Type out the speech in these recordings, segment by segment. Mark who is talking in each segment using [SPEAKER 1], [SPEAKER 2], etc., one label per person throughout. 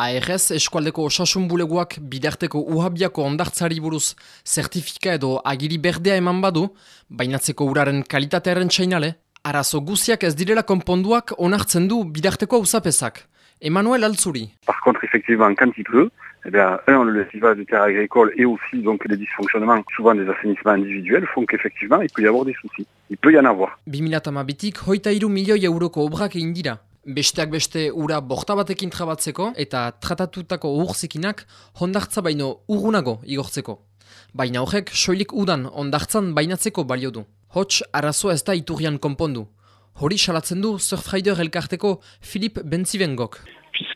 [SPEAKER 1] ARS eskualdeko osasun buleguak bidarteko uhabiako ondartzari buruz zertifika edo agiri berdea eman badu, bainatzeko uraren kalitatearen txainale, arazo guziak ez direla konponduak onartzen du bidarteko uzapezak. Emanuel Altzuri.
[SPEAKER 2] Par contre, effectivement, quand il pleut, eh bien, un, le lessivage de terre agricole et aussi donc les dysfonctionnements, souvent des assainissements individuels, font qu'effectivement, il peut y avoir des soucis. Il peut y en avoir.
[SPEAKER 1] 2008-tik hoita iru milioi euroko obrak egin dira. Besteak beste ura borta batekin trabatzeko eta tratatutako urzikinak hondartza baino urgunago igortzeko. Baina horrek soilik udan ondartzan bainatzeko balio du. Hots arazoa ez da iturrian konpondu. Hori salatzen du Surfrider elkarteko Philippe Benzivengok.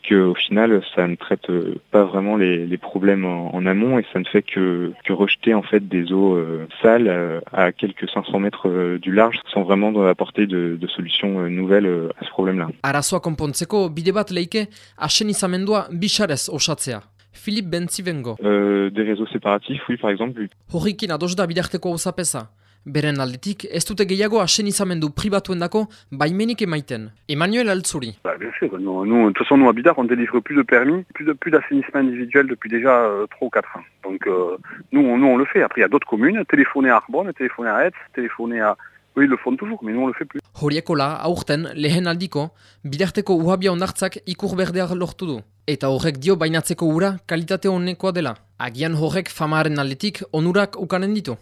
[SPEAKER 3] Puisque au final ça ne traite euh, pas vraiment les, les problèmes en, en, amont et ça ne fait que, que rejeter en fait des eaux euh, sales euh, à quelques 500 mètres euh, du large sans vraiment apporter de, de solutions nouvelles à ce problème-là.
[SPEAKER 1] Arazoa konpontzeko bide bat leike asen izamendua bisarez osatzea. Philippe.
[SPEAKER 3] Euh, des réseaux séparatifs, oui, par exemple.
[SPEAKER 1] Horrikin ados da bidarteko uzapeza. Beren aldetik, ez dute gehiago asen izamendu pribatuendako baimenik emaiten. Emmanuel Altzuri.
[SPEAKER 2] Bah, bien sûr, nous, nous, de toute façon, nous, à on délivre plus de permis, plus de d'assainissement individuel depuis déjà euh, 3 ou 4 ans. Donc, euh, nous, on, nous, on le fait. Après, il y a d'autres communes, téléphoner à Arbonne, téléphoner à Hetz, téléphoner à... Ils le font toujours, mais nous, on le fait plus.
[SPEAKER 1] Horiekola, aurten, lehen aldiko, bidarteko uhabia ondartzak ikur berdeak lortu du. Eta horrek dio bainatzeko ura kalitate honekoa dela. Agian horrek famaren aldetik onurak ukanen ditu.